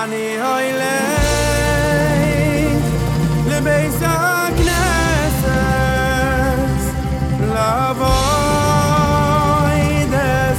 ani hoyle le הכנסת knesses la voy des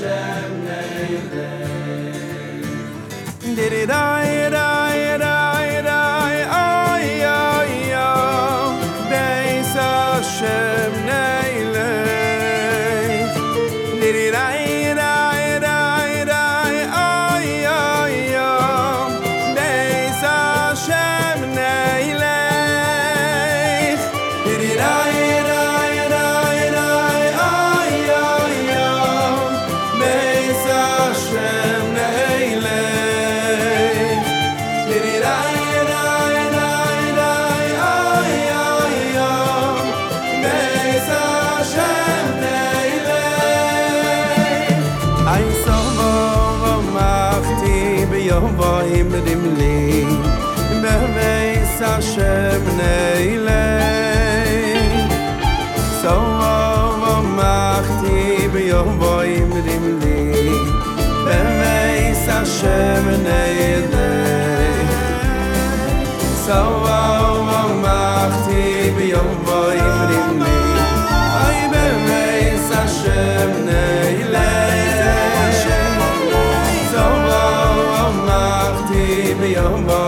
Hashem Did it I? ובאים דמלי בהווי סשם נעילה סובוב ומחתי ביום בואים דמלי בהווי סשם נעילה סובוב ומחתי ביום בואים me.